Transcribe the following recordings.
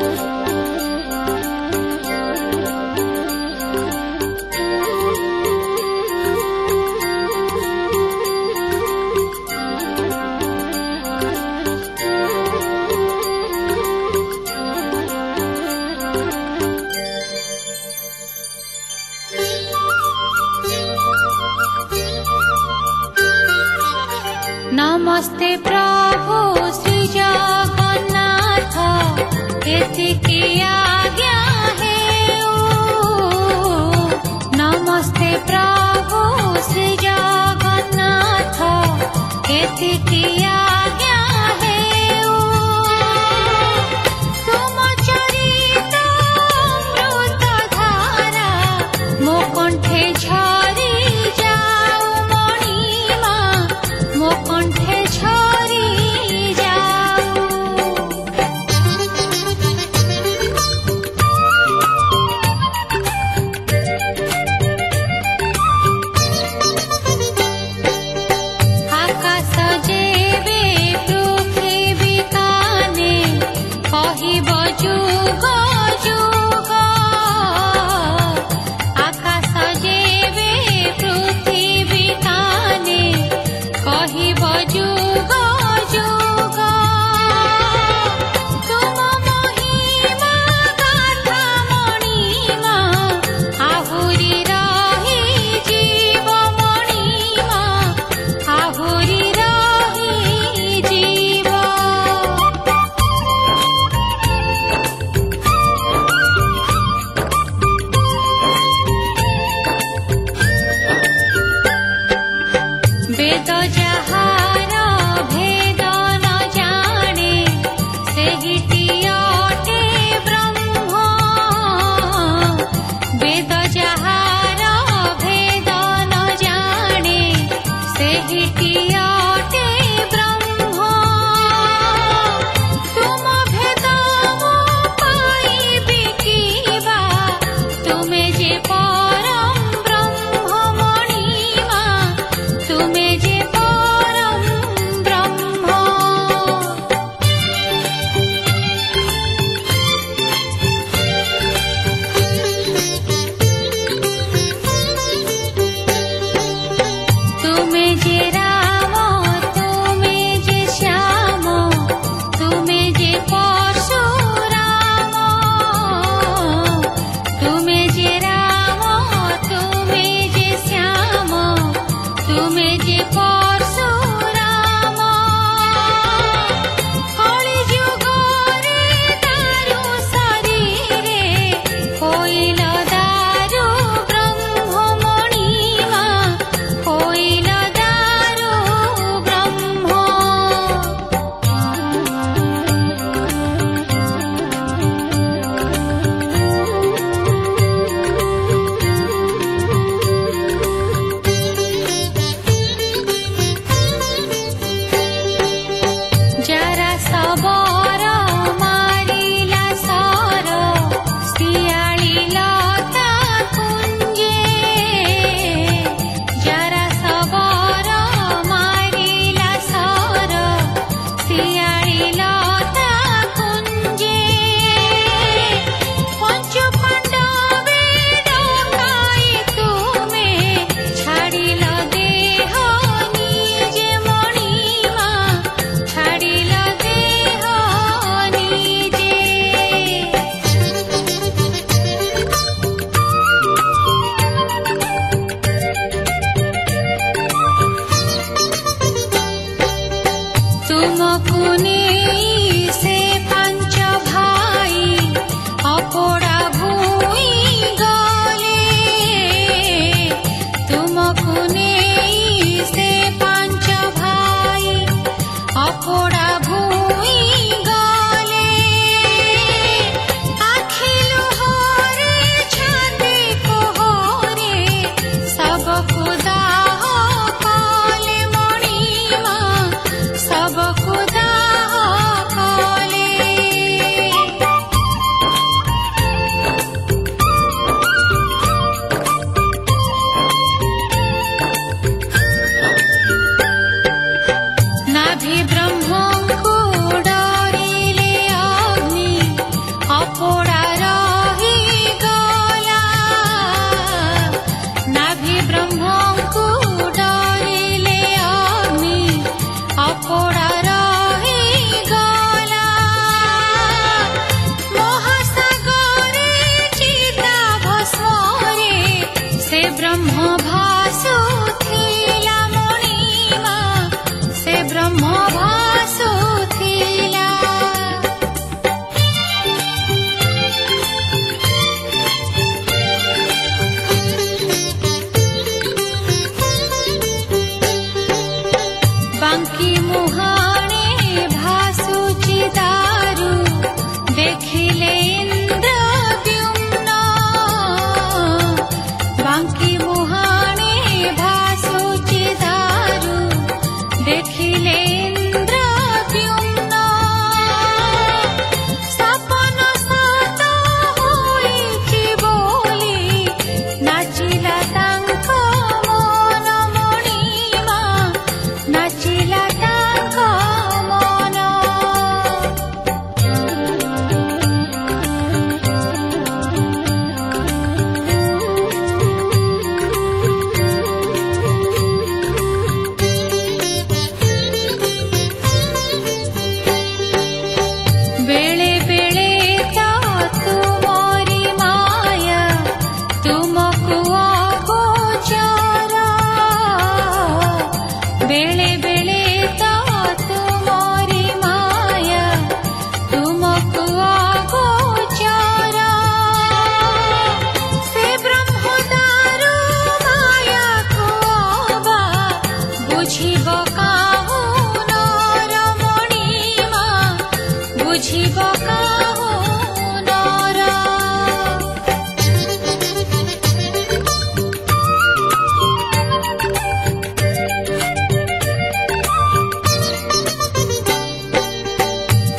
Thank you. जागना था किया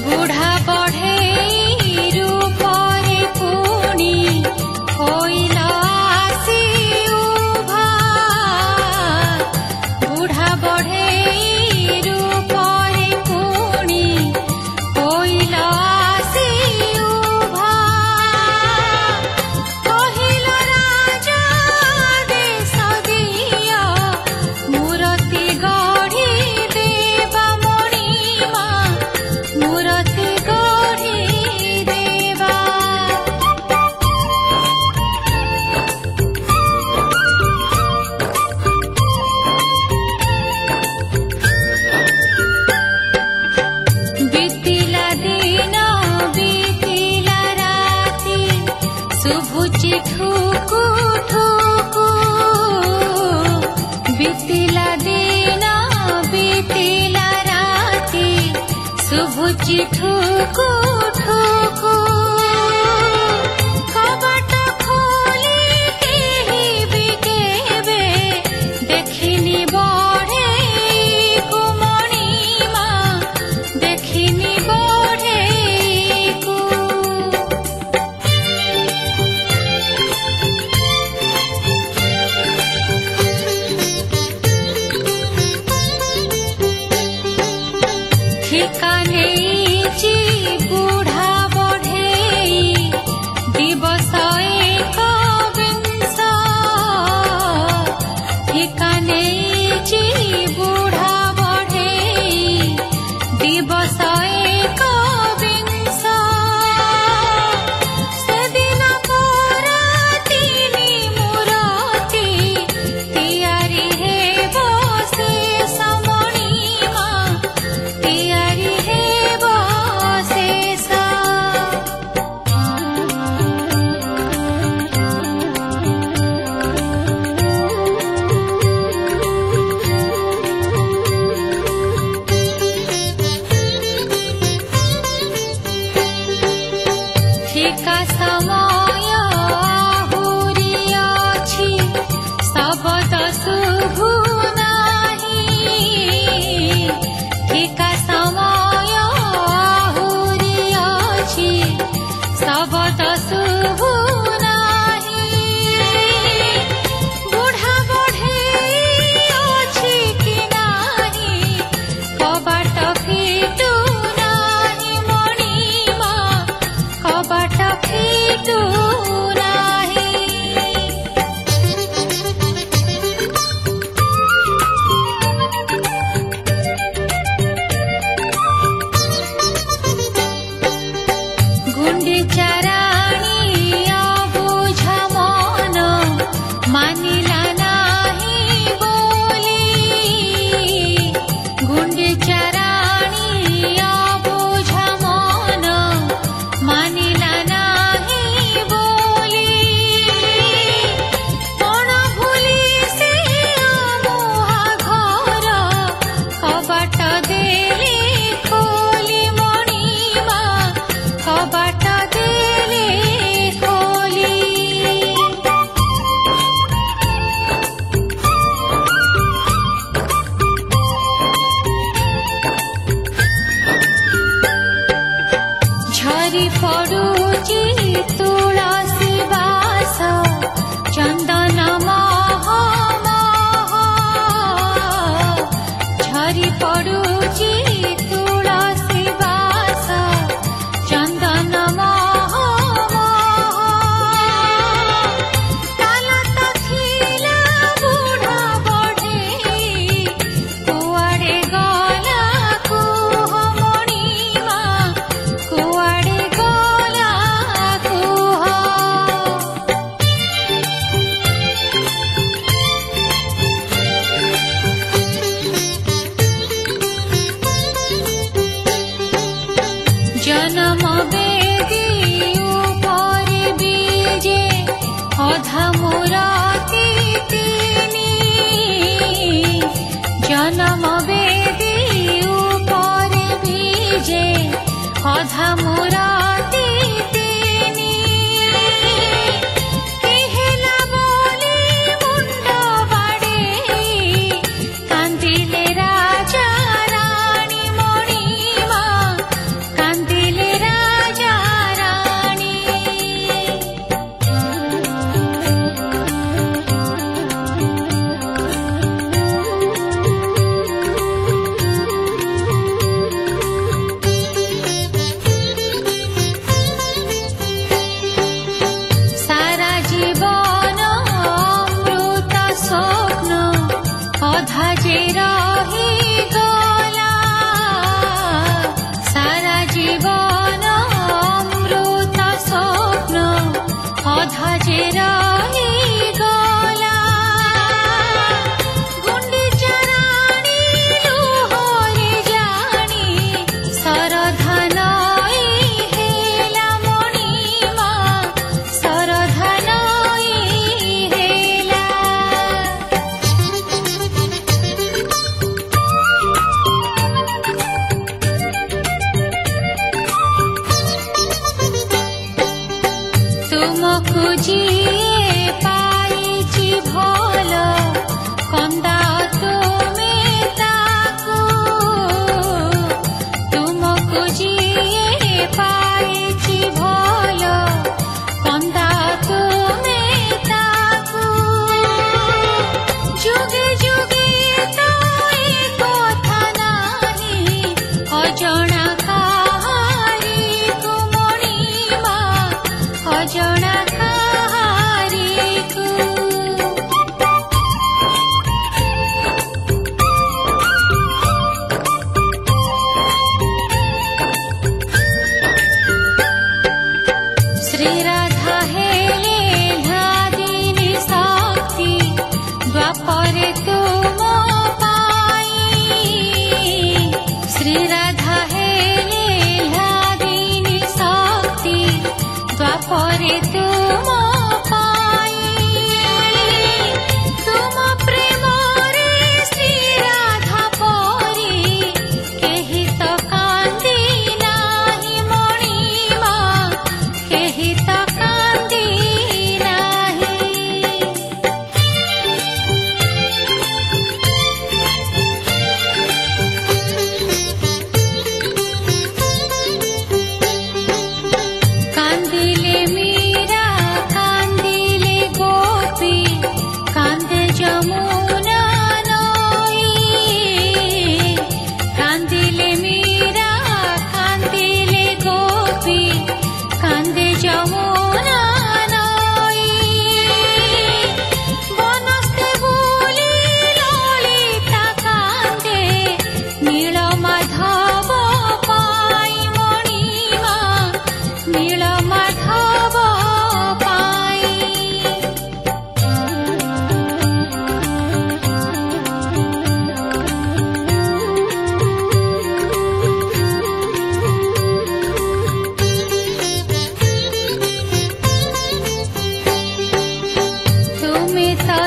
बूढ़ा चिठो को happy. পড়ো हमरा शेरा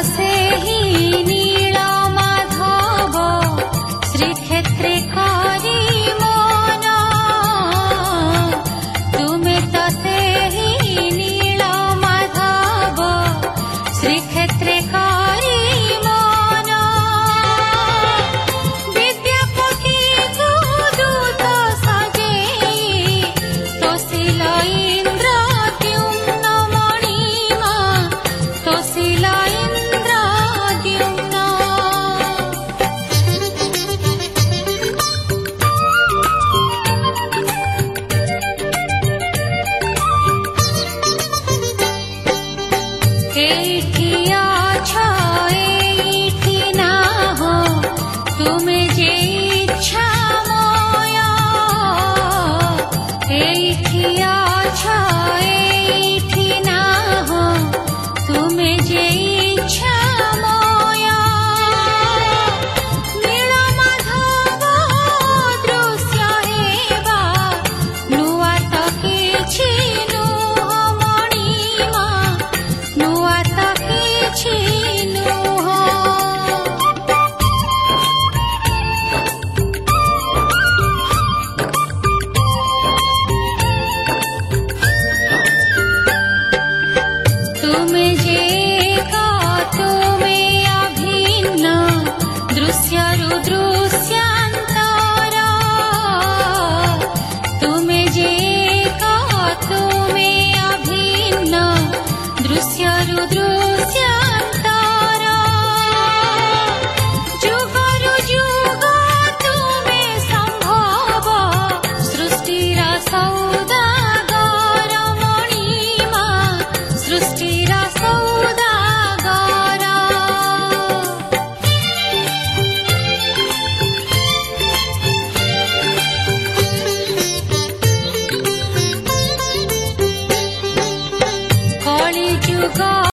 hace